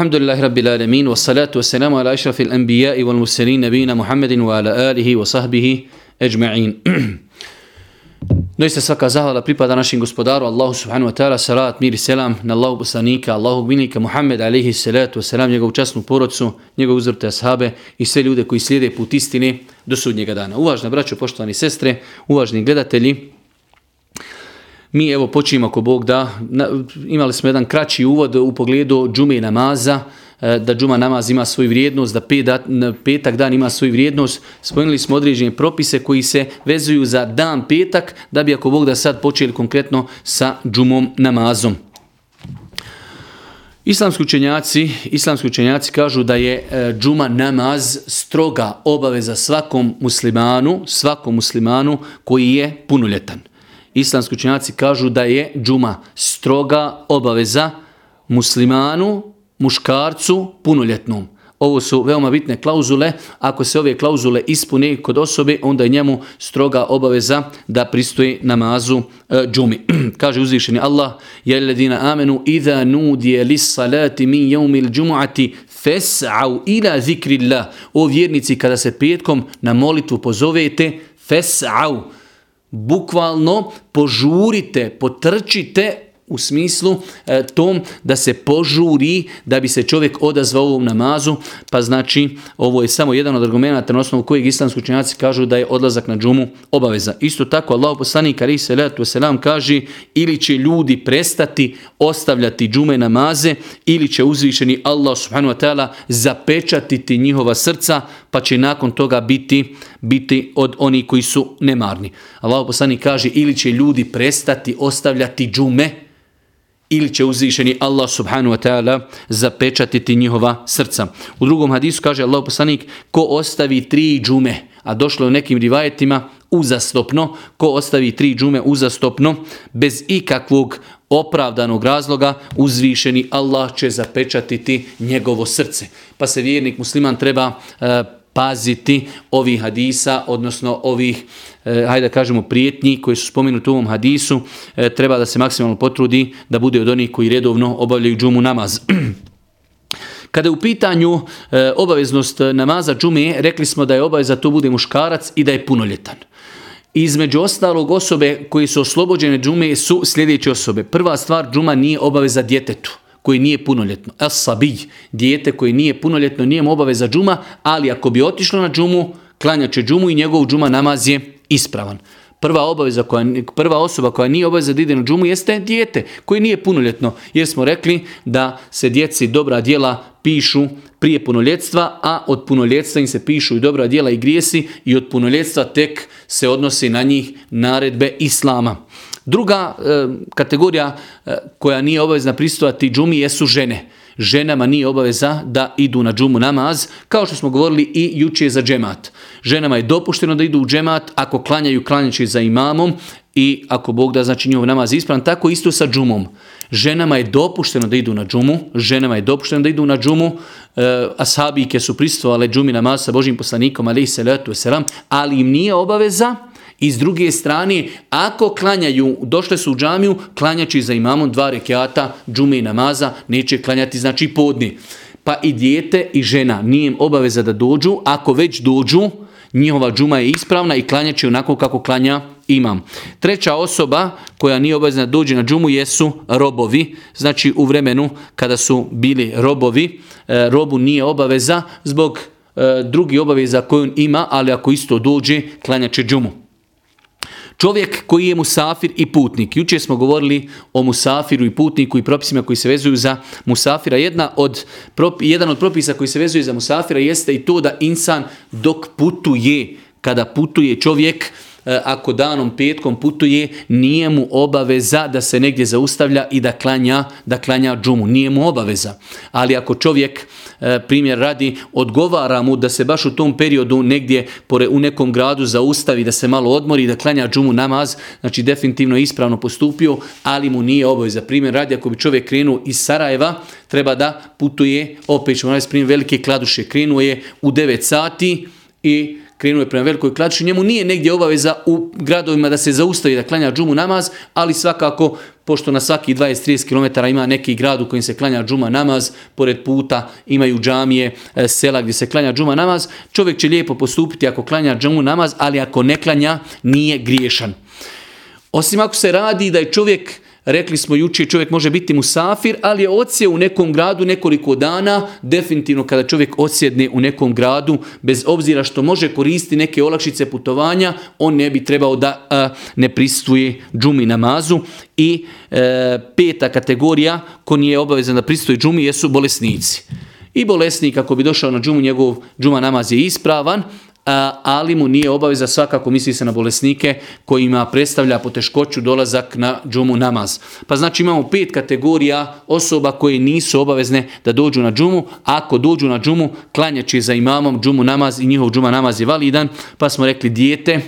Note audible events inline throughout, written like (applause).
الحمد لله رب العالمين والصلاة والسلام على أشرف الأنبياء والمرسلين نبينا محمد وعلى آله وصحبه أجمعين Doista svaka zahvala pripada našim gospodaru Allahu subhanahu wa ta'ala, salat, mir i selam na Allahu poslanika, Allahu gminika Muhammed alaihi salatu wa salam, njegovu časnu porodcu, njegovu uzvrte ashabe i sve ljude koji slijede put istine do sudnjega dana. Uvažna braćo, poštovani sestre, uvažni gledatelji, mi evo počinjemo ako Bog da, imali smo jedan kraći uvod u pogledu džume namaza, e, da džuma namaz ima svoju vrijednost, da petak dan ima svoju vrijednost. Spomenuli smo određene propise koji se vezuju za dan petak, da bi ako Bog da sad počeli konkretno sa džumom namazom. Islamski učenjaci, islamski učenjaci kažu da je e, džuma namaz stroga obaveza svakom muslimanu, svakom muslimanu koji je punoljetan. Islamski učenjaci kažu da je džuma stroga obaveza muslimanu muškarcu punoljetnom. Ovo su veoma bitne klauzule. Ako se ove klauzule ispune kod osobe, onda je njemu stroga obaveza da pristoji namazu e, džumi. (clears throat) Kaže uzvišeni Allah, Jel ledina amenu, idha nudije lis salati min jeumil džumu'ati, fes'au ila zikrillah. O vjernici, kada se petkom na molitvu pozovete, fes'au. Bukvalno požurite, potrčite u smislu e, tom da se požuri da bi se čovjek odazvao ovom namazu, pa znači ovo je samo jedan od argumenta na osnovu kojeg islamski učenjaci kažu da je odlazak na džumu obaveza. Isto tako Allah poslanik ali se letu selam kaže ili će ljudi prestati ostavljati džume namaze ili će uzvišeni Allah subhanahu wa taala zapečatiti njihova srca pa će nakon toga biti biti od oni koji su nemarni. Allah poslanik kaže ili će ljudi prestati ostavljati džume ili će uzvišeni Allah subhanu wa ta'ala zapečatiti njihova srca. U drugom hadisu kaže Allah poslanik, ko ostavi tri džume, a došlo u nekim rivajetima uzastopno, ko ostavi tri džume uzastopno, bez ikakvog opravdanog razloga, uzvišeni Allah će zapečatiti njegovo srce. Pa se vjernik musliman treba e, paziti ovih hadisa, odnosno ovih, e, hajde da kažemo, prijetnji koji su spomenuti u ovom hadisu, e, treba da se maksimalno potrudi da bude od onih koji redovno obavljaju džumu namaz. (clears throat) Kada je u pitanju e, obaveznost namaza džume, rekli smo da je obaveza to bude muškarac i da je punoljetan. Između ostalog osobe koji su oslobođene džume su sljedeće osobe. Prva stvar, džuma nije obaveza djetetu koji nije punoljetno. Es sabij, dijete koji nije punoljetno, nije mu obaveza džuma, ali ako bi otišlo na džumu, klanjaće džumu i njegov džuma namaz je ispravan. Prva obaveza koja prva osoba koja nije obaveza da ide na džumu jeste dijete koji nije punoljetno. Jer smo rekli da se djeci dobra djela pišu prije punoljetstva, a od punoljetstva im se pišu i dobra djela i grijesi i od punoljetstva tek se odnosi na njih naredbe islama. Druga e, kategorija e, koja nije obavezna pristovati džumi jesu žene. Ženama nije obaveza da idu na džumu namaz, kao što smo govorili i juče za džemat. Ženama je dopušteno da idu u džemat ako klanjaju klanjači za imamom i ako Bog da znači njihov namaz ispravan, tako isto sa džumom. Ženama je dopušteno da idu na džumu, ženama je dopušteno da idu na džumu, e, ashabike su pristovale džumi namaz sa Božim poslanikom, ali, salatu selam, ali im nije obaveza I s druge strane, ako klanjaju, došle su u džamiju, klanjaći za imamom dva rekiata, džume i namaza, neće klanjati znači podni. Pa i dijete i žena nije im obaveza da dođu, ako već dođu, njihova džuma je ispravna i klanjaći onako kako klanja imam. Treća osoba koja nije obavezna da dođe na džumu jesu robovi. Znači u vremenu kada su bili robovi, e, robu nije obaveza zbog e, drugi obaveza koju on ima, ali ako isto dođe, klanjaće džumu. Čovjek koji je musafir i putnik. Juče smo govorili o musafiru i putniku i propisima koji se vezuju za musafira. Jedna od, jedan od propisa koji se vezuju za musafira jeste i to da insan dok putuje, kada putuje čovjek, E, ako danom petkom putuje, nije mu obaveza da se negdje zaustavlja i da klanja, da klanja džumu. Nije mu obaveza. Ali ako čovjek, e, primjer radi, odgovara mu da se baš u tom periodu negdje pore, u nekom gradu zaustavi, da se malo odmori, da klanja džumu namaz, znači definitivno je ispravno postupio, ali mu nije obaveza. Primjer radi, ako bi čovjek krenuo iz Sarajeva, treba da putuje, opet ćemo raditi primjer velike kladuše, krenuo je u 9 sati i krenuo je prema velikoj klači, njemu nije negdje obaveza u gradovima da se zaustavi da klanja džumu namaz, ali svakako pošto na svaki 20-30 km ima neki grad u kojem se klanja džuma namaz, pored puta imaju džamije, e, sela gdje se klanja džuma namaz, čovjek će lijepo postupiti ako klanja džumu namaz, ali ako ne klanja, nije griješan. Osim ako se radi da je čovjek Rekli smo juče čovjek može biti musafir, ali je odsje u nekom gradu nekoliko dana, definitivno kada čovjek odsjedne u nekom gradu, bez obzira što može koristiti neke olakšice putovanja, on ne bi trebao da a, ne pristuje džumi namazu. I e, peta kategorija ko nije obavezan da pristuje džumi jesu bolesnici. I bolesnik ako bi došao na džumu, njegov džuma namaz je ispravan, ali mu nije obaveza svakako misli se na bolesnike kojima predstavlja poteškoću dolazak na džumu namaz. Pa znači imamo pet kategorija osoba koje nisu obavezne da dođu na džumu. Ako dođu na džumu, klanjaći za imamom džumu namaz i njihov džuma namaz je validan. Pa smo rekli dijete,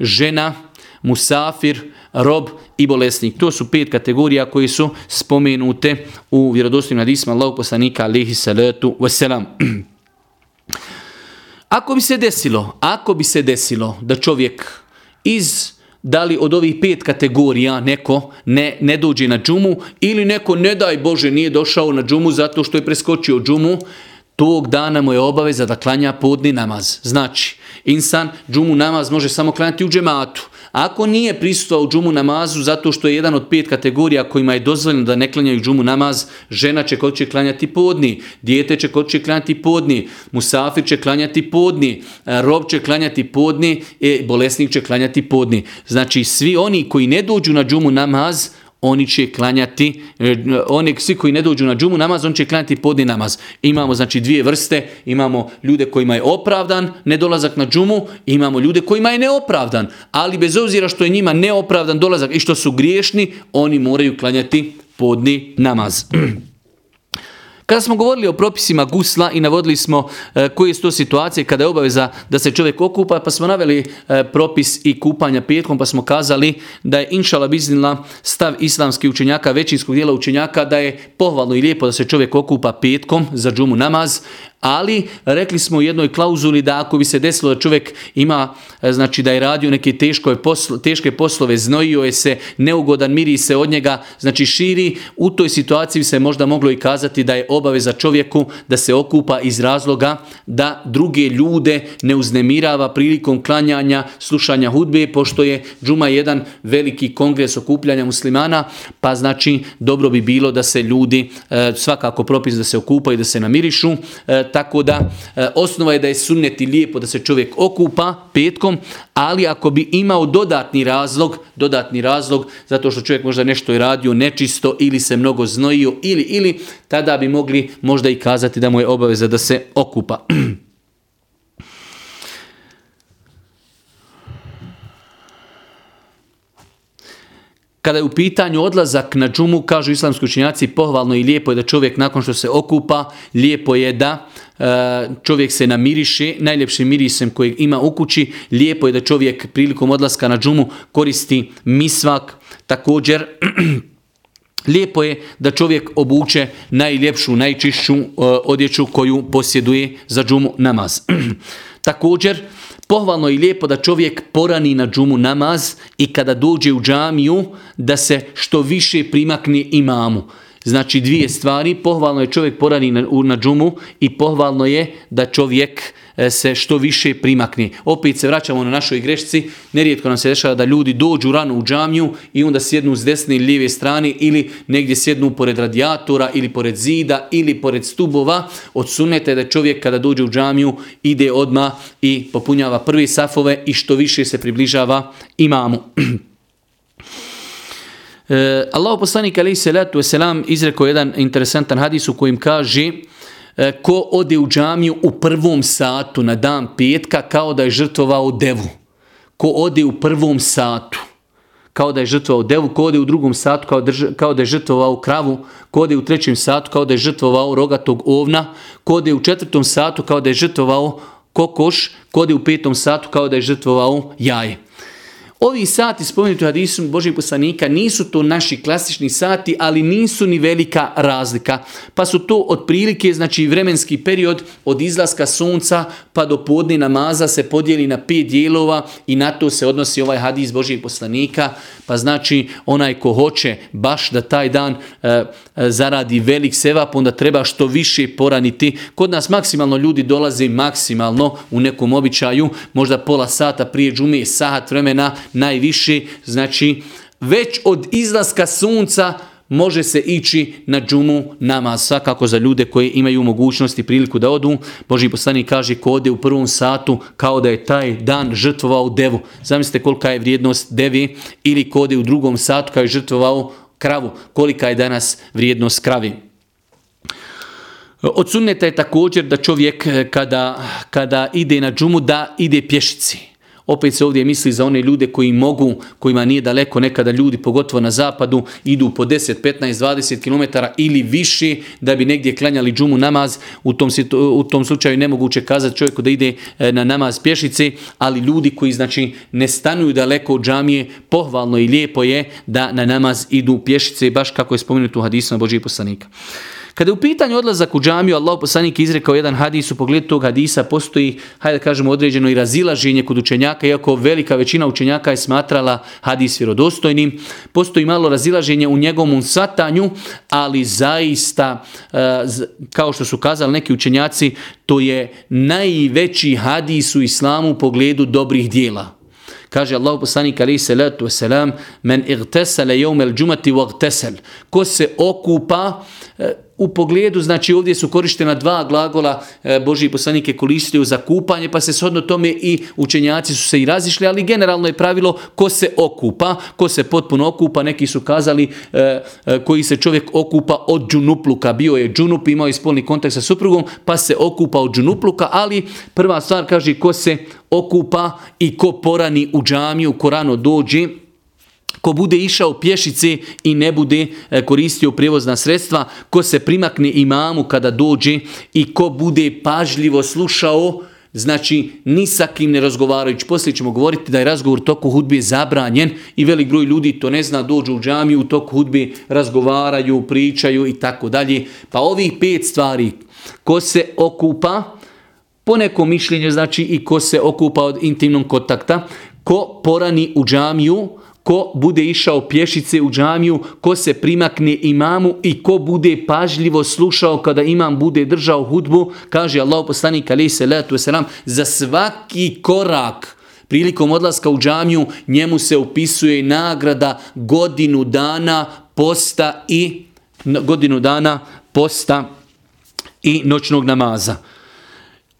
žena, musafir, rob i bolesnik. To su pet kategorija koji su spomenute u vjerodostojnim hadisma Allahog poslanika alihi salatu wasalam. (clears throat) Ako bi se desilo, ako bi se desilo da čovjek iz da li od ovih pet kategorija neko ne, ne dođe na džumu ili neko ne daj Bože nije došao na džumu zato što je preskočio džumu, tog dana mu je obaveza da klanja podni namaz. Znači, insan džumu namaz može samo klanjati u džematu. Ako nije prisutovao u džumu namazu zato što je jedan od pet kategorija kojima je dozvoljeno da ne klanjaju džumu namaz, žena će kod će klanjati podni, dijete će kod će klanjati podni, musafir će klanjati podni, e, rob će klanjati podni, e, bolesnik će klanjati podni. Znači svi oni koji ne dođu na džumu namaz, oni će klanjati, e, oni svi koji ne dođu na džumu namaz, on će klanjati podni namaz. Imamo znači dvije vrste, imamo ljude kojima je opravdan nedolazak na džumu, imamo ljude kojima je neopravdan, ali bez obzira što je njima neopravdan dolazak i što su griješni, oni moraju klanjati podni namaz. (clears throat) Kada smo govorili o propisima gusla i navodili smo e, koje su to situacije kada je obaveza da se čovjek okupa, pa smo naveli e, propis i kupanja petkom, pa smo kazali da je inšala biznila stav islamskih učenjaka, većinskog dijela učenjaka, da je pohvalno i lijepo da se čovjek okupa petkom za džumu namaz, ali rekli smo u jednoj klauzuli da ako bi se desilo da čovjek ima, e, znači da je radio neke teško poslo, teške poslove, znojio je se, neugodan miri se od njega, znači širi, u toj situaciji se možda moglo i kazati da je obaveza čovjeku da se okupa iz razloga da druge ljude ne uznemirava prilikom klanjanja, slušanja hudbe, pošto je džuma jedan veliki kongres okupljanja muslimana, pa znači dobro bi bilo da se ljudi e, svakako propis da se okupaju, da se namirišu, e, tako da e, osnova je da je sunneti lijepo da se čovjek okupa petkom, ali ako bi imao dodatni razlog, dodatni razlog zato što čovjek možda nešto je radio nečisto ili se mnogo znojio ili ili tada bi mogli možda i kazati da mu je obaveza da se okupa. (clears throat) Kada je u pitanju odlazak na džumu, kažu islamski učinjaci, pohvalno i lijepo je da čovjek nakon što se okupa, lijepo je da E, čovjek se namiriše, najljepšim mirisem kojeg ima u kući, lijepo je da čovjek prilikom odlaska na džumu koristi misvak, također (clears throat) lijepo je da čovjek obuče najljepšu, najčišću e, odjeću koju posjeduje za džumu namaz. (clears throat) također, Pohvalno i lijepo da čovjek porani na džumu namaz i kada dođe u džamiju da se što više primakne imamu. Znači dvije stvari, pohvalno je čovjek porani na, na džumu i pohvalno je da čovjek e, se što više primakne. Opet se vraćamo na našoj grešci, nerijetko nam se dešava da ljudi dođu rano u džamiju i onda sjednu s desne ili lijeve strane ili negdje sjednu pored radijatora ili pored zida ili pored stubova. Od sunete da čovjek kada dođe u džamiju ide odma i popunjava prvi safove i što više se približava imamu. (clears throat) E, Allah poslanik alaih salatu wasalam izrekao jedan interesantan hadis u kojim kaže e, ko ode u džamiju u prvom satu na dan petka kao da je žrtvovao devu. Ko ode u prvom satu kao da je žrtvovao devu, ko ode u drugom satu kao, drž, kao da je žrtvovao kravu, ko ode u trećem satu kao da je žrtvovao rogatog ovna, ko ode u četvrtom satu kao da je žrtvovao kokoš, ko ode u petom satu kao da je žrtvovao jaje. Ovi sati spomenuti u hadisu Božih poslanika nisu to naši klasični sati, ali nisu ni velika razlika. Pa su to otprilike, znači vremenski period od izlaska sunca pa do podne namaza se podijeli na pet dijelova i na to se odnosi ovaj hadis Božijeg poslanika. Pa znači onaj ko hoće baš da taj dan e, e, zaradi velik sevap, onda treba što više poraniti. Kod nas maksimalno ljudi dolaze maksimalno u nekom običaju, možda pola sata prije džume, sat vremena, najviše, znači već od izlaska sunca može se ići na džumu namaz, svakako za ljude koji imaju mogućnost i priliku da odu. Boži poslanik kaže ko ode u prvom satu kao da je taj dan žrtvovao devu. Zamislite kolika je vrijednost devi ili ko ode u drugom satu kao je žrtvovao kravu. Kolika je danas vrijednost kravi. Od sunneta je također da čovjek eh, kada, kada ide na džumu da ide pješici. Opet se ovdje misli za one ljude koji mogu, kojima nije daleko nekada ljudi, pogotovo na zapadu, idu po 10, 15, 20 km ili više da bi negdje klanjali džumu namaz. U tom, u tom slučaju nemoguće kazati čovjeku da ide e, na namaz pješice, ali ljudi koji znači ne stanuju daleko od džamije, pohvalno i lijepo je da na namaz idu pješice, baš kako je spomenuto u hadisu na Božije poslanika. Kada je u pitanju odlazak u džamiju, Allah poslanik izrekao jedan hadis, u pogledu tog hadisa postoji, hajde da kažemo, određeno i razilaženje kod učenjaka, iako velika većina učenjaka je smatrala hadis vjerodostojnim. Postoji malo razilaženje u njegovom satanju, ali zaista, e, kao što su kazali neki učenjaci, to je najveći hadis u islamu u pogledu dobrih dijela. Kaže Allahu poslanik alaihi salatu wasalam, men igtasala yawm al-jum'ati wagtasal." Ko se okupa, e, u pogledu, znači ovdje su korištena dva glagola e, Božji poslanike koristio za kupanje, pa se shodno tome i učenjaci su se i razišli, ali generalno je pravilo ko se okupa, ko se potpuno okupa, neki su kazali e, e, koji se čovjek okupa od džunupluka, bio je džunup, imao je spolni kontakt sa suprugom, pa se okupa od džunupluka, ali prva stvar kaže ko se okupa i ko porani u džamiju, ko rano dođe, ko bude išao pješice i ne bude e, koristio prijevozna sredstva, ko se primakne imamu kada dođe i ko bude pažljivo slušao, znači ni sa kim ne razgovarajući. Poslije ćemo govoriti da je razgovor u toku hudbe zabranjen i velik broj ljudi to ne zna, dođu u džamiju, u toku hudbe razgovaraju, pričaju i tako dalje. Pa ovih pet stvari, ko se okupa, po nekom mišljenju znači i ko se okupa od intimnog kontakta, ko porani u džamiju, ko bude išao pješice u džamiju, ko se primakne imamu i ko bude pažljivo slušao kada imam bude držao hudbu, kaže Allah poslanik alaih salatu wasalam, za svaki korak prilikom odlaska u džamiju njemu se upisuje nagrada godinu dana posta i godinu dana posta i noćnog namaza.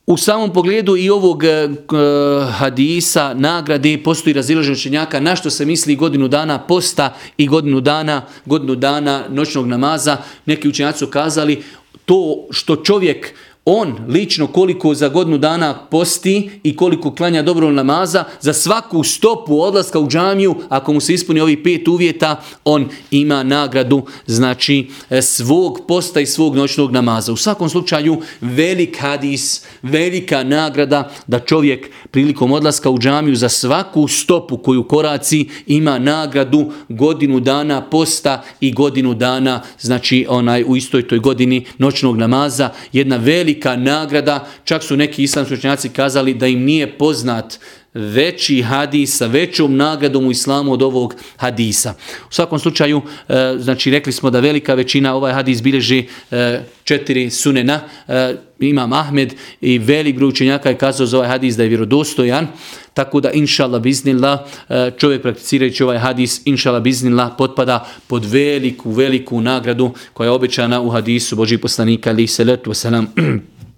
U samom pogledu i ovog uh, hadisa, nagrade, postoji razilaženje učenjaka na što se misli godinu dana posta i godinu dana, godinu dana noćnog namaza. Neki učenjaci su kazali to što čovjek on lično koliko za godinu dana posti i koliko klanja dobro namaza, za svaku stopu odlaska u džamiju, ako mu se ispuni ovi pet uvjeta, on ima nagradu znači e, svog posta i svog noćnog namaza. U svakom slučaju velik hadis, velika nagrada da čovjek prilikom odlaska u džamiju za svaku stopu koju koraci ima nagradu godinu dana posta i godinu dana znači onaj u istoj toj godini noćnog namaza. Jedna velika velika nagrada, čak su neki islamski učenjaci kazali da im nije poznat veći hadis sa većom nagradom u islamu od ovog hadisa. U svakom slučaju, e, znači rekli smo da velika većina ovaj hadis bilježi e, četiri sunena, e, imam Ahmed i velik broj učenjaka je kazao za ovaj hadis da je vjerodostojan, tako da inšala biznila e, čovjek prakticirajući ovaj hadis inšala biznila potpada pod veliku, veliku nagradu koja je obećana u hadisu Božih poslanika ali se letu wasalam. (clears throat)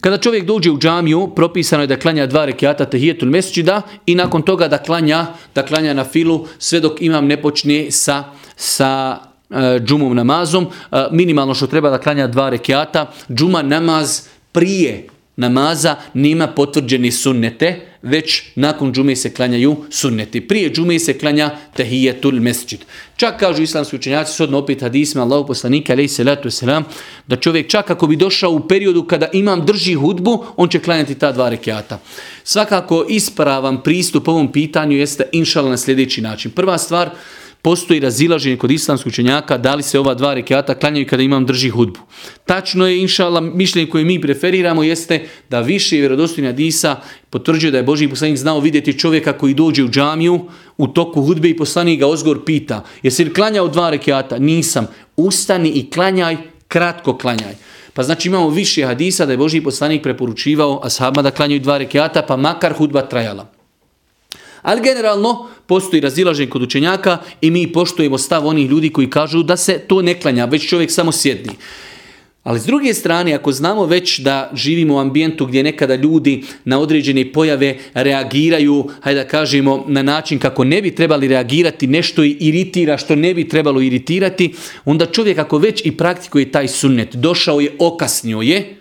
Kada čovjek dođe u džamiju, propisano je da klanja dva rekiata tehijetul mesčida i nakon toga da klanja, da klanja na filu sve dok imam ne počne sa, sa e, džumom namazom. E, minimalno što treba da klanja dva rekiata. Džuma namaz prije namaza nima potvrđeni sunnete, već nakon džume se klanjaju sunneti. Prije džume se klanja tehijetul mesđid. Čak kažu islamski učenjaci, sodno opet hadisma Allahu poslanika, alaih salatu wasalam, da čovjek čak ako bi došao u periodu kada imam drži hudbu, on će klanjati ta dva rekiata. Svakako ispravan pristup ovom pitanju jeste inšala na sljedeći način. Prva stvar, postoji razilaženje kod islamskog učenjaka da li se ova dva rekiata klanjaju kada imam drži hudbu. Tačno je, inšala, mišljenje koje mi preferiramo jeste da više vjerodostojna disa potvrđuje da je Boži poslanik znao vidjeti čovjeka koji dođe u džamiju u toku hudbe i poslanik ga ozgor pita jesi li klanjao dva rekiata? Nisam. Ustani i klanjaj, kratko klanjaj. Pa znači imamo više hadisa da je Boži poslanik preporučivao ashabima da klanjaju dva rekiata pa makar hudba trajala. Ali generalno postoji razilaženje kod učenjaka i mi poštujemo stav onih ljudi koji kažu da se to ne klanja, već čovjek samo sjedni. Ali s druge strane, ako znamo već da živimo u ambijentu gdje nekada ljudi na određene pojave reagiraju, hajde da kažemo, na način kako ne bi trebali reagirati, nešto iritira što ne bi trebalo iritirati, onda čovjek ako već i praktikuje taj sunnet, došao je, okasnio je,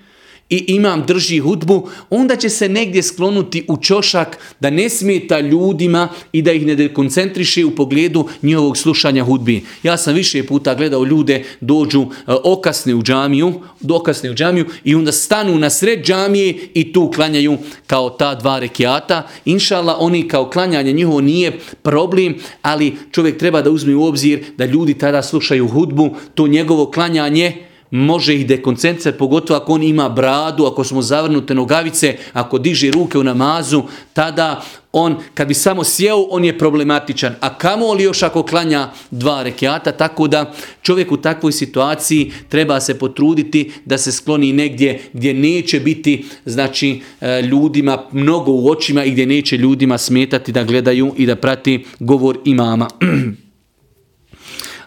i imam drži hudbu, onda će se negdje sklonuti u čošak da ne smeta ljudima i da ih ne dekoncentriše u pogledu njihovog slušanja hudbi. Ja sam više puta gledao ljude dođu e, okasne u džamiju, dokasne u džamiju i onda stanu na sred džamije i tu klanjaju kao ta dva rekiata. Inšala, oni kao klanjanje njihovo nije problem, ali čovjek treba da uzme u obzir da ljudi tada slušaju hudbu, to njegovo klanjanje može ih dekoncentrat, pogotovo ako on ima bradu, ako smo zavrnute nogavice, ako diže ruke u namazu, tada on, kad bi samo sjeo, on je problematičan. A kamo li još ako klanja dva rekiata, tako da čovjek u takvoj situaciji treba se potruditi da se skloni negdje gdje neće biti znači e, ljudima mnogo u očima i gdje neće ljudima smetati da gledaju i da prati govor imama. (clears throat)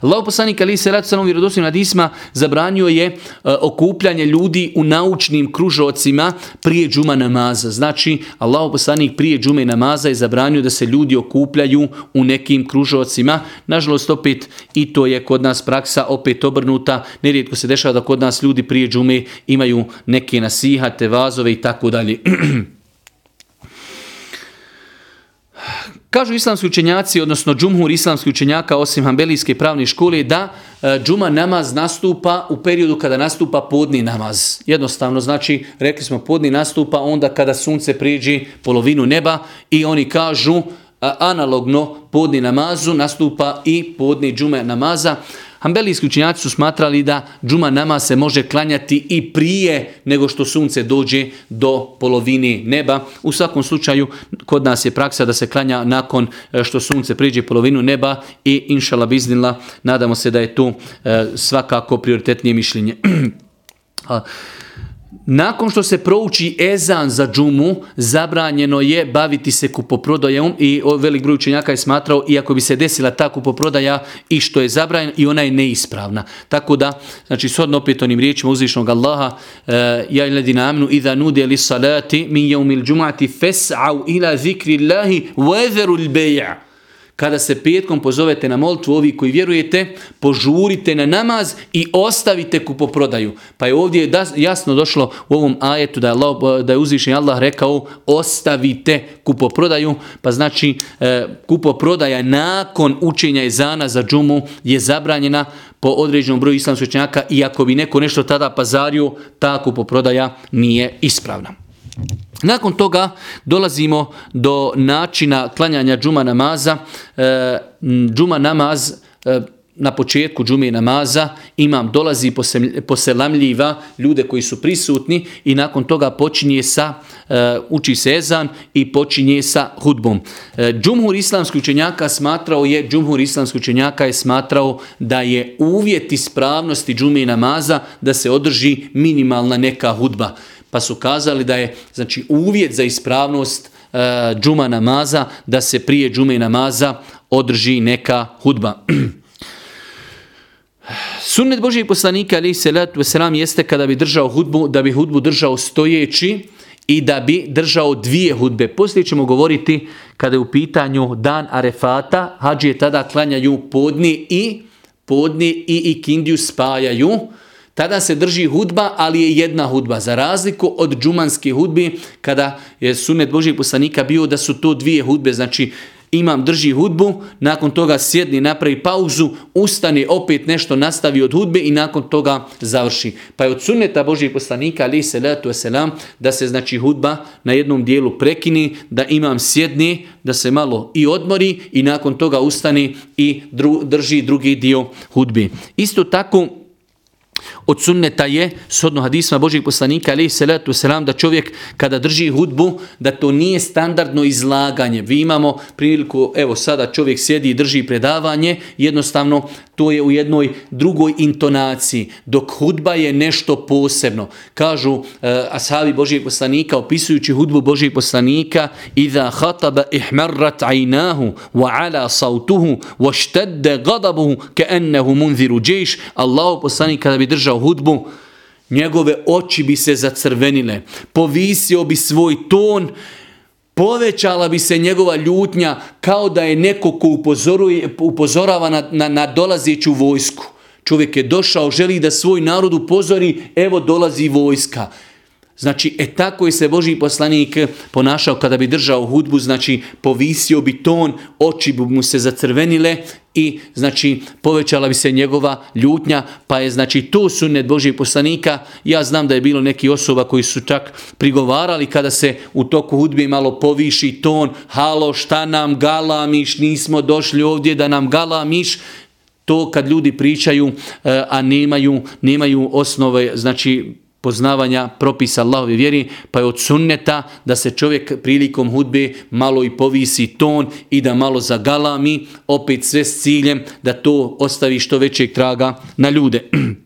Allah poslanik ali se rad sa vjerodostojnim hadisma zabranio je e, okupljanje ljudi u naučnim kružocima prije džuma namaza. Znači, Allah poslanik prije džume namaza je zabranio da se ljudi okupljaju u nekim kružocima. Nažalost, opet i to je kod nas praksa opet obrnuta. Nerijetko se dešava da kod nas ljudi prije džume imaju neke nasihate, vazove i tako dalje. (clears throat) Kažu islamski učenjaci, odnosno džumhur islamski učenjaka, osim hambelijske pravne škole, da e, džuma namaz nastupa u periodu kada nastupa podni namaz. Jednostavno, znači, rekli smo podni nastupa onda kada sunce priđi polovinu neba i oni kažu e, analogno podni namazu nastupa i podni džume namaza. Hambelijski učinjaci su smatrali da džuma nama se može klanjati i prije nego što sunce dođe do polovini neba. U svakom slučaju kod nas je praksa da se klanja nakon e, što sunce priđe polovinu neba i inšala biznila nadamo se da je tu e, svakako prioritetnije mišljenje. (clears throat) Nakon što se prouči ezan za džumu, zabranjeno je baviti se kupoprodajom i velik broj učenjaka je smatrao, iako bi se desila ta kupoprodaja i što je zabranjeno i ona je neispravna. Tako da, znači, shodno opet onim riječima uzvišnog Allaha, e, ja i ledina amnu, idha nude li salati min jeumil džumati fes'au ila zikri Allahi vezeru l'beja kada se petkom pozovete na moltvu, ovi koji vjerujete, požurite na namaz i ostavite kupoprodaju. Pa je ovdje jasno došlo u ovom ajetu da je, Allah, da je uzvišen Allah rekao ostavite kupoprodaju, pa znači e, kupoprodaja nakon učenja ezana za džumu je zabranjena po određenom broju islamskih učenjaka i ako bi neko nešto tada pazario, ta kupoprodaja nije ispravna. Nakon toga dolazimo do načina klanjanja džuma namaza. E, džuma namaz e, na početku džume namaza imam dolazi poselamljiva ljude koji su prisutni i nakon toga počinje sa e, uči se ezan i počinje sa hudbom. E, džumhur islamski učenjaka smatrao je džumhur islamski učenjaka je smatrao da je uvjet ispravnosti džume namaza da se održi minimalna neka hudba pa su kazali da je znači uvjet za ispravnost e, džuma namaza da se prije džume namaza održi neka hudba. (clears throat) Sunnet Božijeg poslanika ali se letu selam jeste kada bi držao hudbu, da bi hudbu držao stojeći i da bi držao dvije hudbe. Poslije ćemo govoriti kada je u pitanju dan Arefata, hađije tada klanjaju podni i podni i ikindiju spajaju tada se drži hudba, ali je jedna hudba. Za razliku od džumanske hudbe, kada je sunet Božijeg poslanika bio da su to dvije hudbe, znači imam drži hudbu, nakon toga sjedni, napravi pauzu, ustane, opet nešto nastavi od hudbe i nakon toga završi. Pa je od sunneta Božijeg poslanika, ali se letu selam, da se znači hudba na jednom dijelu prekini, da imam sjedni, da se malo i odmori i nakon toga ustane i drži drugi dio hudbe. Isto tako, od sunneta je, shodno hadisma Božih poslanika, ali salatu selam, da čovjek kada drži hudbu, da to nije standardno izlaganje. Vi imamo priliku, evo sada čovjek sjedi i drži predavanje, jednostavno to je u jednoj drugoj intonaciji, dok hudba je nešto posebno. Kažu uh, ashabi Božijeg poslanika, opisujući hudbu Božijeg poslanika, Iza hataba ihmarrat ajnahu, wa ala sautuhu, wa štedde gadabuhu, ke ennehu munziru džeš, Allahu poslanik kada bi držao hudbu, njegove oči bi se zacrvenile, povisio bi svoj ton, povećala bi se njegova ljutnja kao da je neko ko upozorava na, na, na dolazeću vojsku. Čovjek je došao, želi da svoj narod upozori, evo dolazi vojska. Znači, e tako je se Boži poslanik ponašao kada bi držao hudbu, znači povisio bi ton, oči bi mu se zacrvenile i znači povećala bi se njegova ljutnja, pa je znači to sunnet Božijeg poslanika. Ja znam da je bilo neki osoba koji su čak prigovarali kada se u toku hudbe malo poviši ton, halo šta nam galamiš, nismo došli ovdje da nam galamiš, to kad ljudi pričaju, e, a nemaju, nemaju osnove, znači poznavanja propisa Allahove vjeri, pa je od sunneta da se čovjek prilikom hudbe malo i povisi ton i da malo zagalami, opet sve s ciljem da to ostavi što većeg traga na ljude. (clears throat)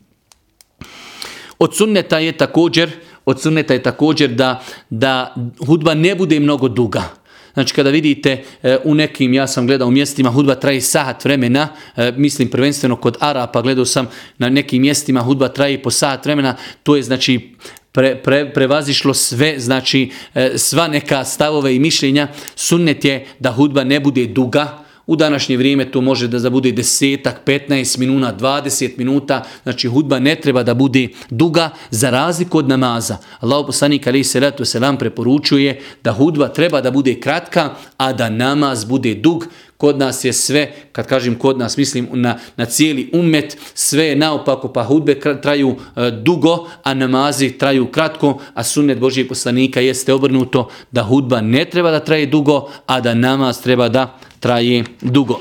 Od sunneta je također, od sunneta je također da, da hudba ne bude mnogo duga. Znači kada vidite e, u nekim, ja sam gledao u mjestima, hudba traje sat vremena, e, mislim prvenstveno kod Arapa, gledao sam na nekim mjestima, hudba traje po sat vremena, to je znači pre, pre, prevazišlo sve, znači e, sva neka stavove i mišljenja, sunnet je da hudba ne bude duga, U današnje vrijeme to može da bude desetak, 15 minuta, 20 minuta, znači hudba ne treba da bude duga za razliku od namaza. Allah poslanik ali se ratu se preporučuje da hudba treba da bude kratka, a da namaz bude dug. Kod nas je sve, kad kažem kod nas, mislim na, na cijeli umet, sve je naopako, pa hudbe traju e, dugo, a namazi traju kratko, a sunnet Božijeg poslanika jeste obrnuto da hudba ne treba da traje dugo, a da namaz treba da traje dugo.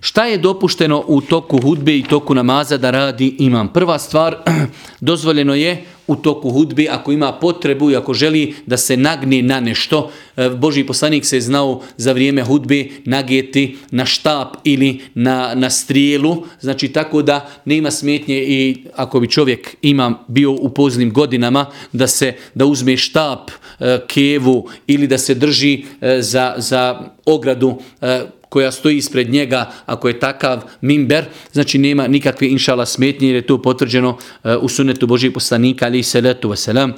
Šta je dopušteno u toku hudbe i toku namaza da radi imam? Prva stvar, (clears throat) dozvoljeno je u toku hudbe, ako ima potrebu i ako želi da se nagne na nešto, e, Boži poslanik se je znao za vrijeme hudbe nageti na štap ili na, na strijelu, znači tako da nema smetnje i ako bi čovjek ima bio u poznim godinama da se da uzme štap, e, kevu ili da se drži e, za, za ogradu koja stoji ispred njega, ako je takav mimber, znači nema nikakve inšala smetnje, jer je to potvrđeno eh, u sunetu Božih poslanika, ali i salatu wasalam.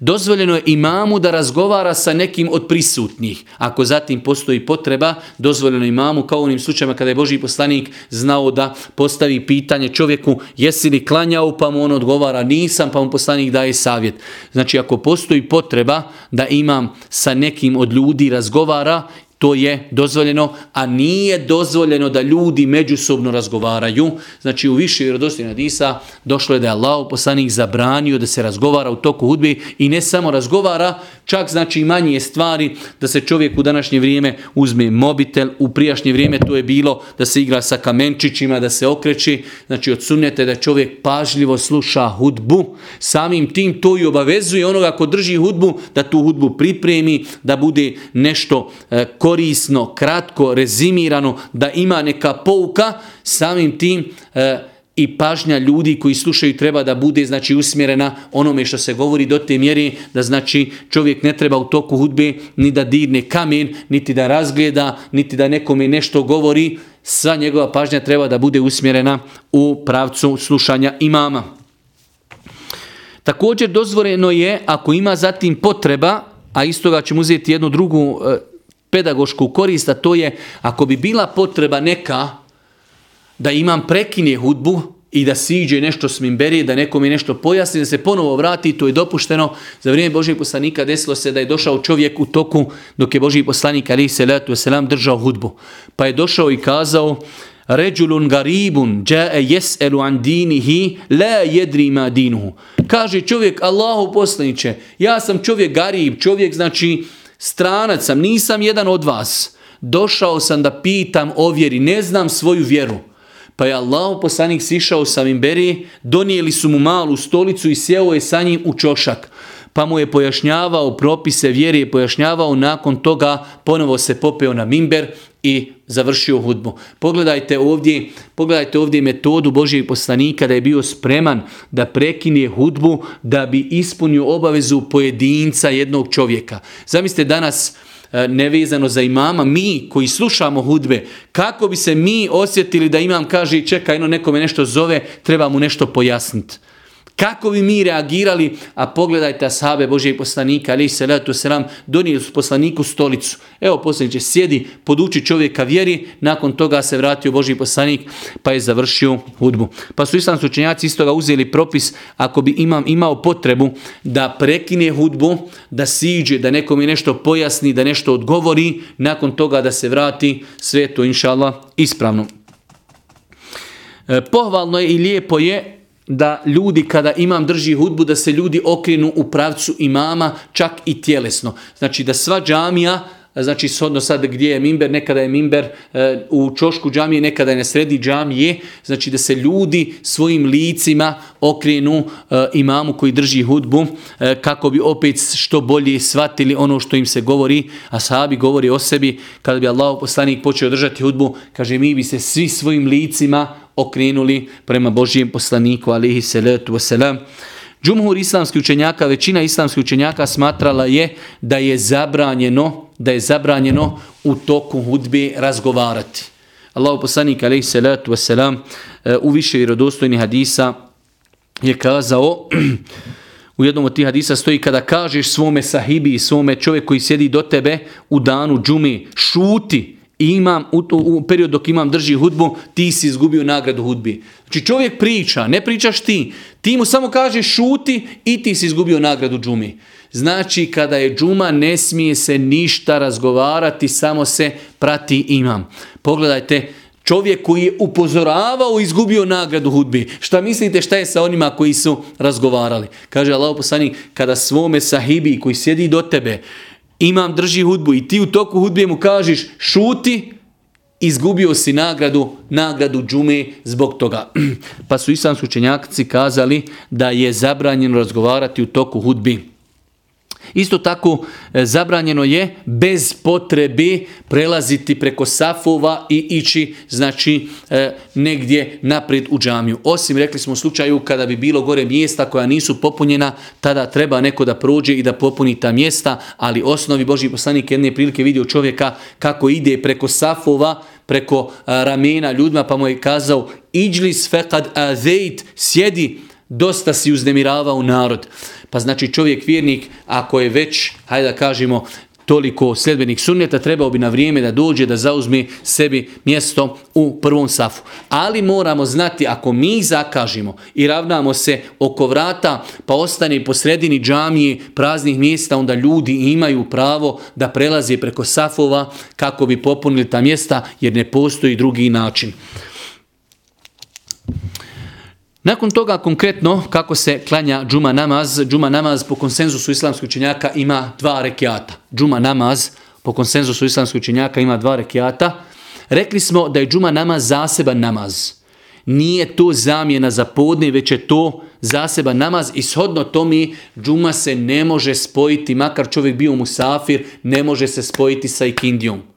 Dozvoljeno je imamu da razgovara sa nekim od prisutnih. Ako zatim postoji potreba, dozvoljeno je imamu, kao u onim slučajima kada je Božji poslanik znao da postavi pitanje čovjeku, jesi li klanjao, pa mu on odgovara, nisam, pa mu poslanik daje savjet. Znači, ako postoji potreba da imam sa nekim od ljudi razgovara, to je dozvoljeno, a nije dozvoljeno da ljudi međusobno razgovaraju. Znači u više vjerodostojnih hadisa došlo je da je Allah poslanik zabranio da se razgovara u toku hudbe i ne samo razgovara, čak znači i manje stvari da se čovjek u današnje vrijeme uzme mobitel, u prijašnje vrijeme to je bilo da se igra sa kamenčićima, da se okreći, znači odsunete da čovjek pažljivo sluša hudbu, samim tim to i obavezuje onoga ko drži hudbu da tu hudbu pripremi, da bude nešto e, korisno, kratko, rezimirano, da ima neka pouka, samim tim e, i pažnja ljudi koji slušaju treba da bude znači usmjerena onome što se govori do te mjeri da znači čovjek ne treba u toku hudbe ni da dirne kamen, niti da razgleda, niti da nekome nešto govori, sva njegova pažnja treba da bude usmjerena u pravcu slušanja imama. Također dozvoreno je, ako ima zatim potreba, a istoga ćemo uzeti jednu drugu e, pedagošku korist, a to je ako bi bila potreba neka da imam prekine hudbu, i da siđe nešto s mimberi, da nekom mi nešto pojasni, da se ponovo vrati, to je dopušteno. Za vrijeme Božih poslanika desilo se da je došao čovjek u toku dok je Božji poslanik ali se letu selam držao hudbu. Pa je došao i kazao Ređulun garibun džae jes'elu an dinihi la jedri ma dinuhu. Kaže čovjek Allahu poslaniće, ja sam čovjek garib, čovjek znači stranac sam, nisam jedan od vas. Došao sam da pitam o vjeri, ne znam svoju vjeru. Pa je Allah poslanik sišao sa Mimberi, donijeli su mu malu stolicu i sjeo je sa njim u čošak. Pa mu je pojašnjavao propise vjeri, je pojašnjavao nakon toga, ponovo se popeo na Mimber i završio hudbu. Pogledajte ovdje, pogledajte ovdje metodu Božijeg poslanika da je bio spreman da prekine hudbu da bi ispunio obavezu pojedinca jednog čovjeka. Zamislite danas e, nevezano za imama, mi koji slušamo hudbe, kako bi se mi osjetili da imam kaže čekaj, no neko me nešto zove, treba mu nešto pojasniti. Kako bi mi reagirali, a pogledajte ashabe Božijeg poslanika, ali se letu selam, donijeli su poslaniku stolicu. Evo poslaniče, sjedi, poduči čovjeka vjeri, nakon toga se vratio Božji poslanik, pa je završio hudbu. Pa su islamski učenjaci istoga uzeli propis, ako bi imam imao potrebu da prekine hudbu, da siđe, da nekom je nešto pojasni, da nešto odgovori, nakon toga da se vrati, sve to inša ispravno. E, pohvalno je i lijepo je da ljudi kada imam drži hudbu da se ljudi okrenu u pravcu imama čak i tjelesno. Znači da sva džamija znači shodno sad gdje je mimber, nekada je mimber e, u čošku džamije, nekada je na sredi džamije, znači da se ljudi svojim licima okrenu e, imamu koji drži hudbu e, kako bi opet što bolje shvatili ono što im se govori, a sahabi govori o sebi, kada bi Allah poslanik počeo držati hudbu, kaže mi bi se svi svojim licima okrenuli prema Božijem poslaniku alihi salatu wasalam. Džumhur islamskih učenjaka, većina islamskih učenjaka smatrala je da je zabranjeno, da je zabranjeno u toku hudbe razgovarati. Allahu poslanik alejhi salatu vesselam e, u više vjerodostojnih hadisa je kazao (clears throat) u jednom od tih hadisa stoji kada kažeš svome sahibi, svome čovjeku koji sjedi do tebe u danu džumi, šuti, imam, u, u period dok imam drži hudbu, ti si izgubio nagradu hudbi. Znači čovjek priča, ne pričaš ti. Ti mu samo kaže šuti i ti si izgubio nagradu džumi. Znači kada je džuma ne smije se ništa razgovarati, samo se prati imam. Pogledajte, čovjek koji je upozoravao izgubio nagradu hudbi. Šta mislite šta je sa onima koji su razgovarali? Kaže Allah poslanik, kada svome sahibi koji sjedi do tebe, imam drži hudbu i ti u toku hudbe mu kažeš šuti, izgubio si nagradu, nagradu džume zbog toga. (clears throat) Pa su islamski učenjaci kazali da je zabranjeno razgovarati u toku hudbi. Isto tako e, zabranjeno je bez potrebe prelaziti preko safova i ići znači e, negdje naprijed u džamiju. Osim rekli smo u slučaju kada bi bilo gore mjesta koja nisu popunjena, tada treba neko da prođe i da popuni ta mjesta, ali osnovi Boži poslanik jedne prilike vidio čovjeka kako ide preko safova, preko e, ramena ljudima, pa mu je kazao iđlis fekad azeit, sjedi, dosta si uznemiravao narod. Pa znači čovjek vjernik, ako je već, hajde da kažemo, toliko sljedbenih sunneta, trebao bi na vrijeme da dođe da zauzme sebi mjesto u prvom safu. Ali moramo znati, ako mi zakažimo i ravnamo se oko vrata, pa ostane po sredini džamije praznih mjesta, onda ljudi imaju pravo da prelaze preko safova kako bi popunili ta mjesta, jer ne postoji drugi način. Nakon toga konkretno kako se klanja džuma namaz, džuma namaz po konsenzusu islamskih učenjaka ima dva rekiata. Džuma namaz po konsenzusu islamskih učenjaka ima dva rekiata. Rekli smo da je džuma namaz zaseban namaz. Nije to zamjena za podne, već je to zaseban namaz i shodno to mi džuma se ne može spojiti, makar čovjek bio musafir, ne može se spojiti sa ikindijom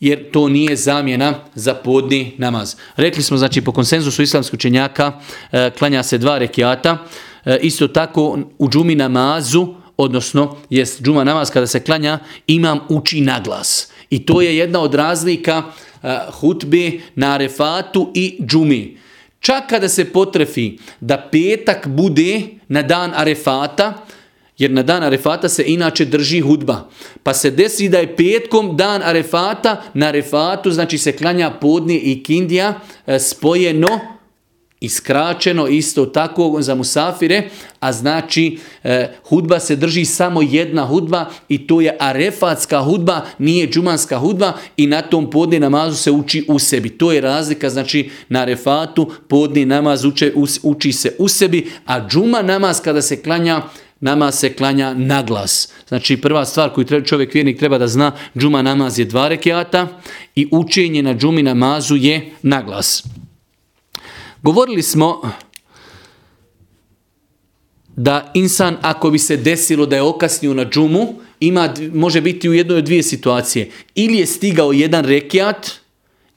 jer to nije zamjena za podni namaz. Rekli smo, znači, po konsenzusu islamskih učenjaka e, klanja se dva rekiata. E, isto tako u džumi namazu, odnosno, jest džuma namaz kada se klanja, imam uči naglas. I to je jedna od razlika e, hutbe na refatu i džumi. Čak kada se potrefi da petak bude na dan arefata, Jer na dan Arefata se inače drži hudba. Pa se desi da je petkom dan Arefata, na Arefatu znači se klanja podnije i kindija e, spojeno i skraćeno isto tako za musafire, a znači e, hudba se drži samo jedna hudba i to je arefatska hudba, nije džumanska hudba i na tom podni namazu se uči u sebi. To je razlika, znači na arefatu podni namaz uče, uči se u sebi, a džuma namaz kada se klanja nama se klanja na glas. Znači prva stvar koju treba, čovjek vjernik treba da zna, džuma namaz je dva rekiata i učenje na džumi namazu je na glas. Govorili smo da insan ako bi se desilo da je okasnio na džumu, ima, može biti u jednoj od dvije situacije. Ili je stigao jedan rekiat,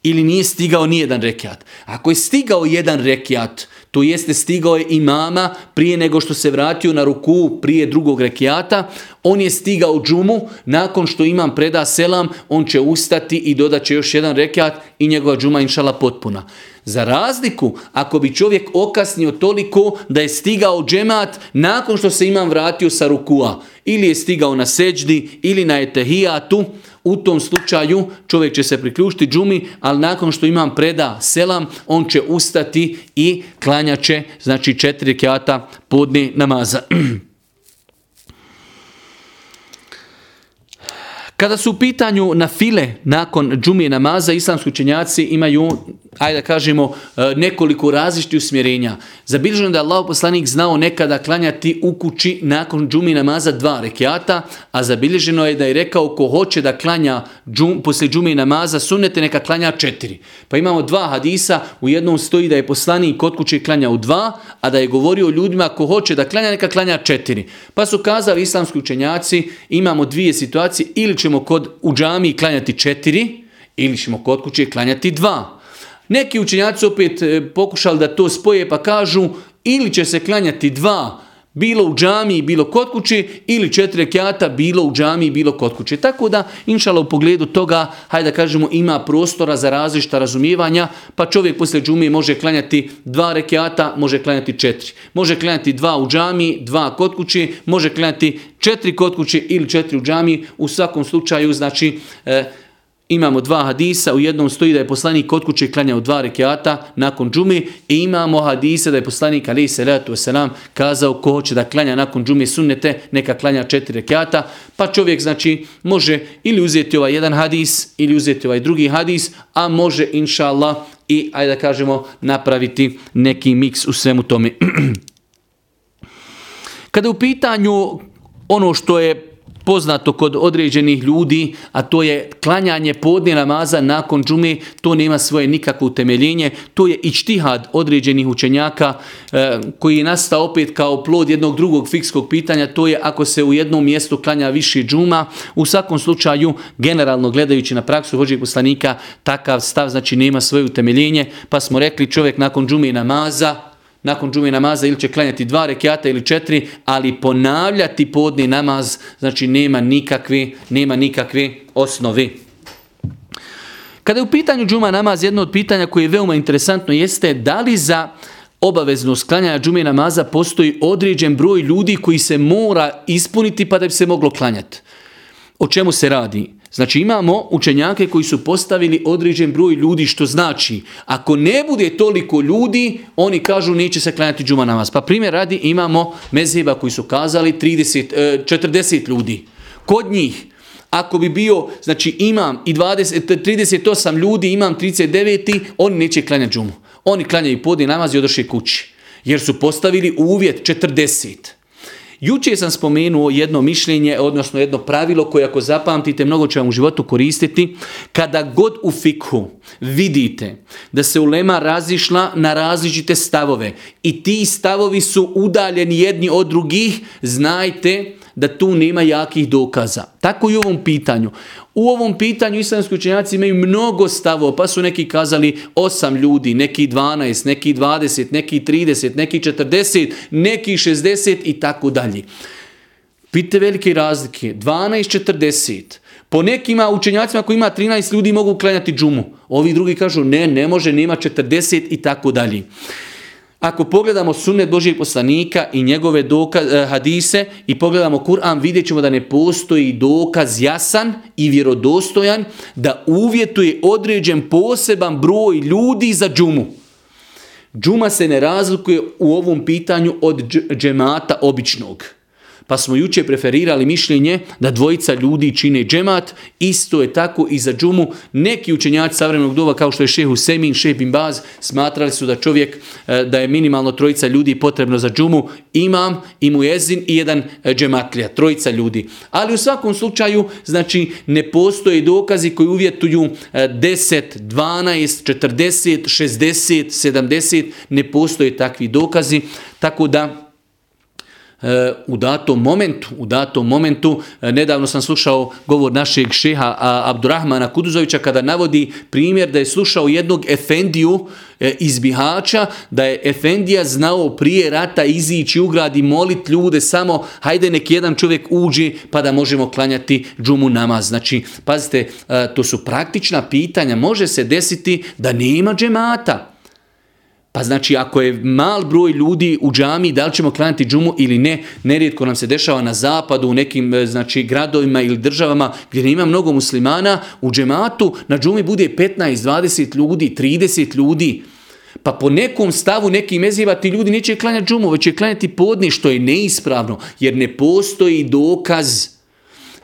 ili nije stigao ni jedan rekiat. Ako je stigao jedan rekiat, to jeste stigao je imama prije nego što se vratio na ruku prije drugog rekiata, on je stigao džumu, nakon što imam preda selam, on će ustati i dodaće još jedan rekiat i njegova džuma inšala potpuna. Za razliku, ako bi čovjek okasnio toliko da je stigao džemat nakon što se imam vratio sa rukua, ili je stigao na seđdi, ili na etehijatu, u tom slučaju čovjek će se priključiti džumi, ali nakon što imam preda selam, on će ustati i klanjaće, znači četiri kjata podne namaza. (clears throat) Kada su u pitanju na file nakon džumije namaza, islamski učenjaci imaju, ajde da kažemo, e, nekoliko različitih usmjerenja. Zabilježeno da je Allah poslanik znao nekada klanjati u kući nakon džumi namaza dva rekiata, a zabilježeno je da je rekao ko hoće da klanja džum, poslije džumi namaza sunnete neka klanja četiri. Pa imamo dva hadisa, u jednom stoji da je poslanik kod kuće klanja u dva, a da je govorio ljudima ko hoće da klanja neka klanja četiri. Pa su kazali islamski učenjaci, imamo dvije situacije, ili ćemo ćemo kod u džami klanjati četiri ili ćemo kod kuće klanjati dva. Neki učenjaci opet e, pokušali da to spoje pa kažu ili će se klanjati dva, bilo u džami, bilo kod kuće, ili četiri rekiata, bilo u džami, bilo kod kuće. Tako da, inšala u pogledu toga, hajde da kažemo, ima prostora za različita razumijevanja, pa čovjek poslije džumije može klanjati dva rekiata, može klanjati četiri. Može klanjati dva u džami, dva kod kuće, može klanjati četiri kod kuće ili četiri u džami. U svakom slučaju, znači, e, imamo dva hadisa, u jednom stoji da je poslanik kod kuće klanjao dva rekiata nakon džume i imamo hadisa da je poslanik ali se ratu selam kazao ko hoće da klanja nakon džume sunnete, neka klanja četiri rekiata, pa čovjek znači može ili uzeti ovaj jedan hadis ili uzeti ovaj drugi hadis, a može inša Allah i ajde da kažemo napraviti neki miks u svemu tome. (clears throat) Kada u pitanju ono što je poznato kod određenih ljudi, a to je klanjanje podne namaza nakon džume, to nema svoje nikakvo utemeljenje, to je ičtihad određenih učenjaka e, koji je nastao opet kao plod jednog drugog fikskog pitanja, to je ako se u jednom mjestu klanja više džuma, u svakom slučaju, generalno gledajući na praksu vođeg poslanika, takav stav znači nema svoje utemeljenje, pa smo rekli čovjek nakon džume namaza, nakon džume namaza ili će klanjati dva rekiata ili četiri, ali ponavljati podni namaz, znači nema nikakve, nema nikakve osnove. Kada je u pitanju džuma namaz, jedno od pitanja koje je veoma interesantno jeste da li za obavezno sklanjanja džume namaza postoji određen broj ljudi koji se mora ispuniti pa da bi se moglo klanjati. O čemu se radi? Znači imamo učenjake koji su postavili određen broj ljudi što znači ako ne bude toliko ljudi oni kažu neće se klanjati džuma namaz. Pa primjer radi imamo mezheba koji su kazali 30, 40 e, ljudi. Kod njih ako bi bio, znači imam i 20, 38 e, ljudi, imam 39, oni neće klanjati džumu. Oni klanjaju podni namaz i odoše kući. Jer su postavili uvjet 40. Juče sam spomenuo jedno mišljenje, odnosno jedno pravilo koje ako zapamtite mnogo će vam u životu koristiti. Kada god u fikhu vidite da se ulema razišla na različite stavove i ti stavovi su udaljeni jedni od drugih, znajte da tu nema jakih dokaza. Tako i u ovom pitanju. U ovom pitanju islamski učenjaci imaju mnogo stavo, pa su neki kazali 8 ljudi, neki 12, neki 20, neki 30, neki 40, neki 60 i tako dalje. Pite velike razlike, 12, 40. Po nekima učenjacima koji ima 13 ljudi mogu klanjati džumu. Ovi drugi kažu ne, ne može, nema 40 i tako dalje. Ako pogledamo sunnet Božijeg poslanika i njegove dokaz, eh, hadise i pogledamo Kur'an, vidjet ćemo da ne postoji dokaz jasan i vjerodostojan da uvjetuje određen poseban broj ljudi za džumu. Džuma se ne razlikuje u ovom pitanju od džemata običnog. Pa smo juče preferirali mišljenje da dvojica ljudi čine džemat, isto je tako i za džumu. Neki učenjaci savremenog doba kao što je šehu Semin, šeh Bin Baz, smatrali su da čovjek, e, da je minimalno trojica ljudi potrebno za džumu, imam i mu jezin i jedan e, džematlija, trojica ljudi. Ali u svakom slučaju, znači, ne postoje dokazi koji uvjetuju 10, 12, 40, 60, 70, ne postoje takvi dokazi, tako da u datom momentu, u datom momentu, e, nedavno sam slušao govor našeg šeha Abdurrahmana Kuduzovića kada navodi primjer da je slušao jednog efendiju e, iz Bihaća, da je efendija znao prije rata izići u grad i molit ljude samo hajde nek jedan čovjek uđi pa da možemo klanjati džumu namaz. Znači, pazite, e, to su praktična pitanja. Može se desiti da nema džemata. Pa znači ako je mal broj ljudi u džami, da li ćemo klanjati džumu ili ne, nerijetko nam se dešava na zapadu, u nekim e, znači, gradovima ili državama gdje ima mnogo muslimana, u džematu na džumi bude 15, 20 ljudi, 30 ljudi. Pa po nekom stavu neki meziva ti ljudi neće klanjati džumu, već će klanjati podni, što je neispravno, jer ne postoji dokaz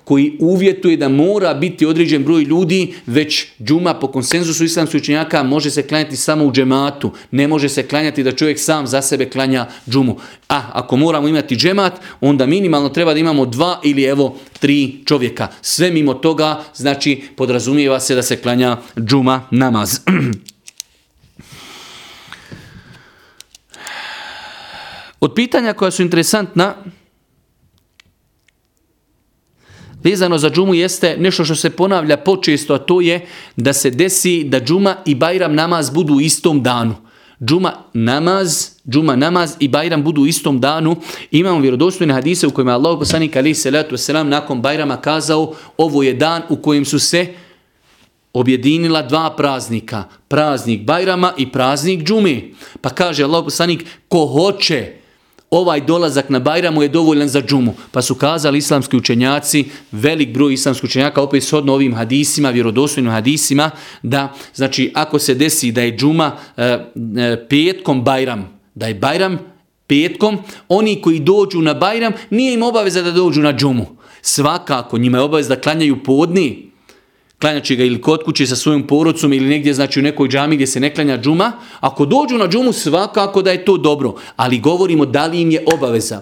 koji uvjetuje da mora biti određen broj ljudi, već džuma po konsenzusu islamskih učenjaka može se klanjati samo u džematu. Ne može se klanjati da čovjek sam za sebe klanja džumu. A ako moramo imati džemat, onda minimalno treba da imamo dva ili evo tri čovjeka. Sve mimo toga, znači podrazumijeva se da se klanja džuma namaz. (clears throat) Od pitanja koja su interesantna, vezano za džumu jeste nešto što se ponavlja počesto, a to je da se desi da džuma i bajram namaz budu u istom danu. Džuma namaz, džuma namaz i bajram budu u istom danu. Imamo vjerodostojne hadise u kojima Allah poslanik ali se letu selam nakon bajrama kazao ovo je dan u kojem su se objedinila dva praznika. Praznik bajrama i praznik džume. Pa kaže Allah poslanik ko hoće ovaj dolazak na Bajramu je dovoljan za džumu. Pa su kazali islamski učenjaci, velik broj islamskih učenjaka, opet shodno ovim hadisima, vjerodostojnim hadisima, da znači ako se desi da je džuma e, e, petkom Bajram, da je Bajram petkom, oni koji dođu na Bajram, nije im obaveza da dođu na džumu. Svakako, njima je obaveza da klanjaju podni, klanjaće ga ili kod kuće sa svojom porodcom ili negdje znači u nekoj džami gdje se ne klanja džuma, ako dođu na džumu svakako da je to dobro, ali govorimo da li im je obaveza.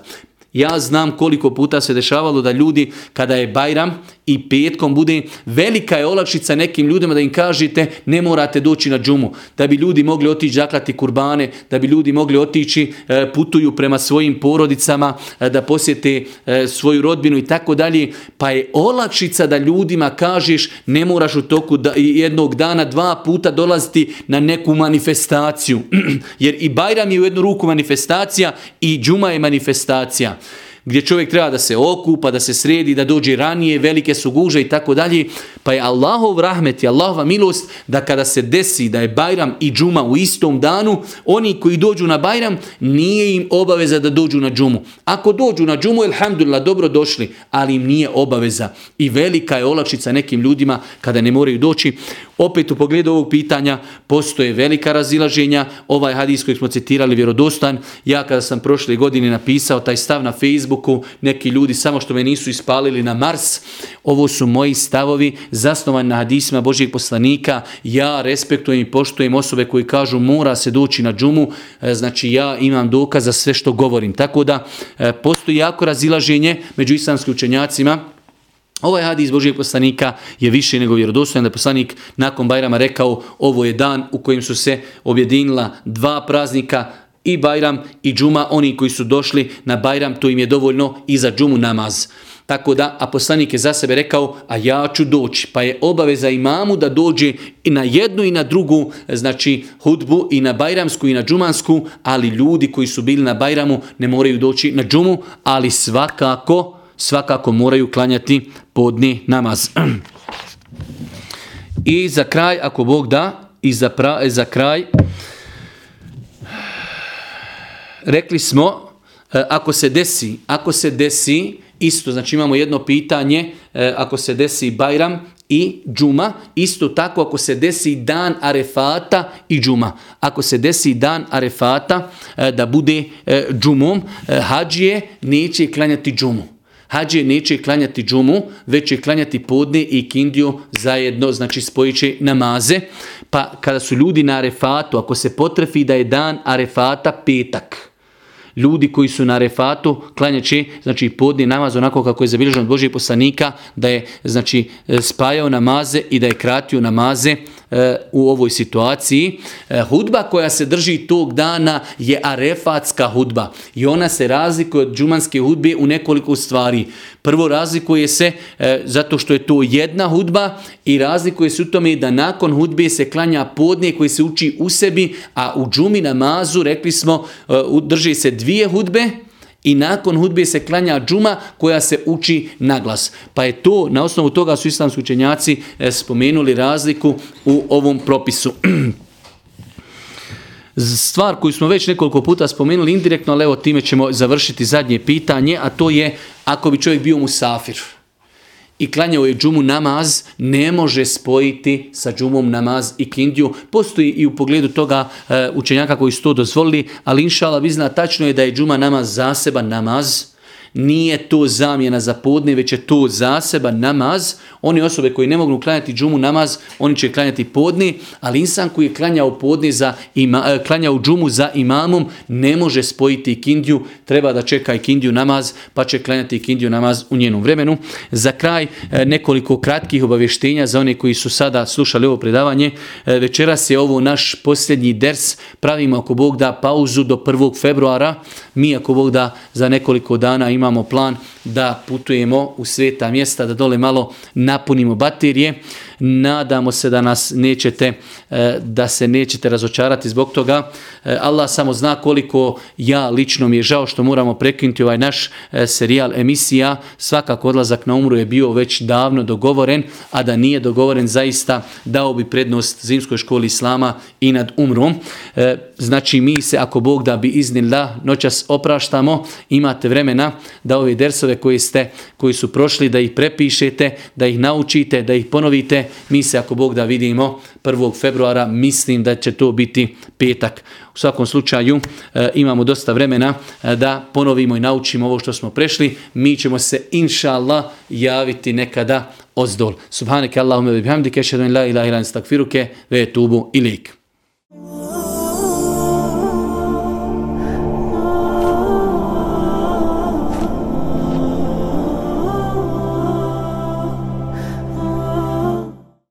Ja znam koliko puta se dešavalo da ljudi kada je Bajram i petkom bude velika je olakšica nekim ljudima da im kažete ne morate doći na džumu, da bi ljudi mogli otići zaklati kurbane, da bi ljudi mogli otići, e, putuju prema svojim porodicama, e, da posjete e, svoju rodbinu i tako dalje, pa je olakšica da ljudima kažeš ne moraš u toku jednog dana dva puta dolaziti na neku manifestaciju, (clears throat) jer i Bajram je u jednu ruku manifestacija i džuma je manifestacija gdje čovjek treba da se okupa, da se sredi, da dođe ranije, velike su guže i tako dalje. Pa je Allahov rahmet i Allahova milost da kada se desi da je Bajram i džuma u istom danu, oni koji dođu na Bajram nije im obaveza da dođu na džumu. Ako dođu na džumu, alhamdulillah, dobro došli, ali im nije obaveza. I velika je olakšica nekim ljudima kada ne moraju doći. Opet u pogledu ovog pitanja postoje velika razilaženja. Ovaj hadis koji smo citirali vjerodostan. Ja kada sam prošle godine napisao taj stav na Facebooku, neki ljudi samo što me nisu ispalili na Mars, ovo su moji stavovi zasnovani na hadisima Božijeg poslanika. Ja respektujem i poštujem osobe koji kažu mora se doći na džumu, e, znači ja imam dokaz za sve što govorim. Tako da e, postoji jako razilaženje među islamskim učenjacima Ovaj hadis Božijeg poslanika je više nego vjerodostojan da poslanik nakon Bajrama rekao ovo je dan u kojem su se objedinila dva praznika i Bajram i Džuma, oni koji su došli na Bajram, to im je dovoljno i za Džumu namaz. Tako da, a poslanik je za sebe rekao, a ja ću doći. Pa je obaveza imamu da dođe i na jednu i na drugu, znači hudbu i na Bajramsku i na Džumansku, ali ljudi koji su bili na Bajramu ne moraju doći na Džumu, ali svakako svakako moraju klanjati podni namaz. I za kraj, ako Bog da, i za, pra, za kraj, rekli smo, e, ako se desi, ako se desi, isto, znači imamo jedno pitanje, e, ako se desi Bajram i džuma, isto tako ako se desi dan arefata i džuma. Ako se desi dan arefata e, da bude džumom, hađije neće klanjati džumu. Hađije neće klanjati džumu, već će klanjati podne i kindiju zajedno, znači spojiće namaze. Pa kada su ljudi na arefatu, ako se potrefi da je dan arefata petak, ljudi koji su na refatu klanjaće, znači podni namaz onako kako je zabilježeno od Božijeg poslanika, da je znači spajao namaze i da je kratio namaze E, u ovoj situaciji. E, hudba koja se drži tog dana je arefatska hudba i ona se razlikuje od džumanske hudbe u nekoliko stvari. Prvo razlikuje se e, zato što je to jedna hudba i razlikuje se u tome da nakon hudbe se klanja podne koji se uči u sebi, a u džumi namazu, rekli smo, e, drži se dvije hudbe, i nakon hudbe se klanja džuma koja se uči na glas. Pa je to, na osnovu toga su islamski učenjaci e, spomenuli razliku u ovom propisu. (clears throat) Stvar koju smo već nekoliko puta spomenuli indirektno, ali evo time ćemo završiti zadnje pitanje, a to je ako bi čovjek bio musafir i klanjao je džumu namaz, ne može spojiti sa džumom namaz i kindiju. Postoji i u pogledu toga e, učenjaka koji su to dozvolili, ali inšala vi zna, tačno je da je džuma namaz zaseban namaz, nije to zamjena za podne, već je to zaseban namaz. Oni osobe koji ne mogu klanjati džumu namaz, oni će klanjati podne, ali insan koji je klanjao podne za ima, e, klanjao džumu za imamom, ne može spojiti kindiju, treba da čeka i kindiju namaz, pa će klanjati kindiju namaz u njenom vremenu. Za kraj e, nekoliko kratkih obavještenja za one koji su sada slušali ovo predavanje. E, večeras je ovo naš posljednji ders, pravimo ako Bog da pauzu do 1. februara. Mi ako Bog da za nekoliko dana imamo imamo plan da putujemo u sveta mjesta, da dole malo napunimo baterije. Nadamo se da nas nećete, e, da se nećete razočarati zbog toga. E, Allah samo zna koliko ja lično mi je žao što moramo prekinuti ovaj naš e, serijal emisija. Svakako odlazak na umru je bio već davno dogovoren, a da nije dogovoren zaista dao bi prednost zimskoj školi Islama i nad umrom. Znači mi se ako Bog da bi iznila noćas opraštamo, imate vremena da ove dersove koji ste, koji su prošli, da ih prepišete, da ih naučite, da ih ponovite. Mi se, ako Bog da vidimo, 1. februara, mislim da će to biti petak. U svakom slučaju e, imamo dosta vremena e, da ponovimo i naučimo ovo što smo prešli. Mi ćemo se, inša Allah, javiti nekada ozdol. Subhaneke Allahume bihamdike, šedun la ilaha ilan stakfiruke, ve tubu ilik. Oh